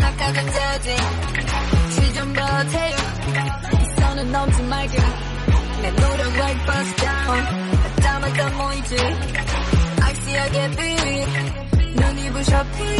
착각은 저지 시좀 버텨요 이 선은 넘지 말게 내 노력 like bust down 땀은 땀 모이지 악시하게 빛 눈이 부셔 빛